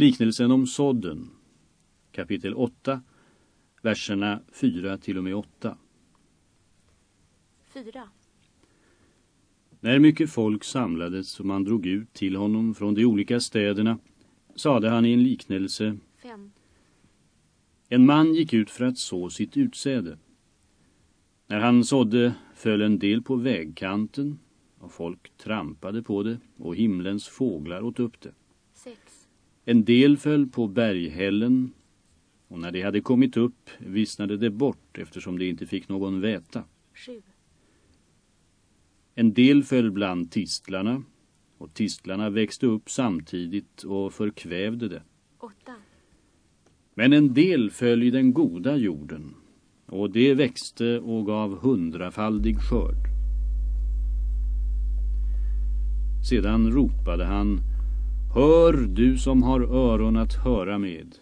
Liknelsen om sådden. Kapitel 8, verserna 4 till och med 8. 4. När mycket folk samlades och man drog ut till honom från de olika städerna sade han i en liknelse 5. En man gick ut för att så sitt utsäde. När han sådde föll en del på vägkanten och folk trampade på det och himlens fåglar åt upp det. 6. En del föll på berghällen och när det hade kommit upp vissnade det bort eftersom det inte fick någon väta. 7. En del föll bland tistlarna och tistlarna växte upp samtidigt och förkvävde det. 8. Men en del föll i den goda jorden och det växte och gav hundrafaldig skörd. Sedan ropade han Hör du som har öron att höra med.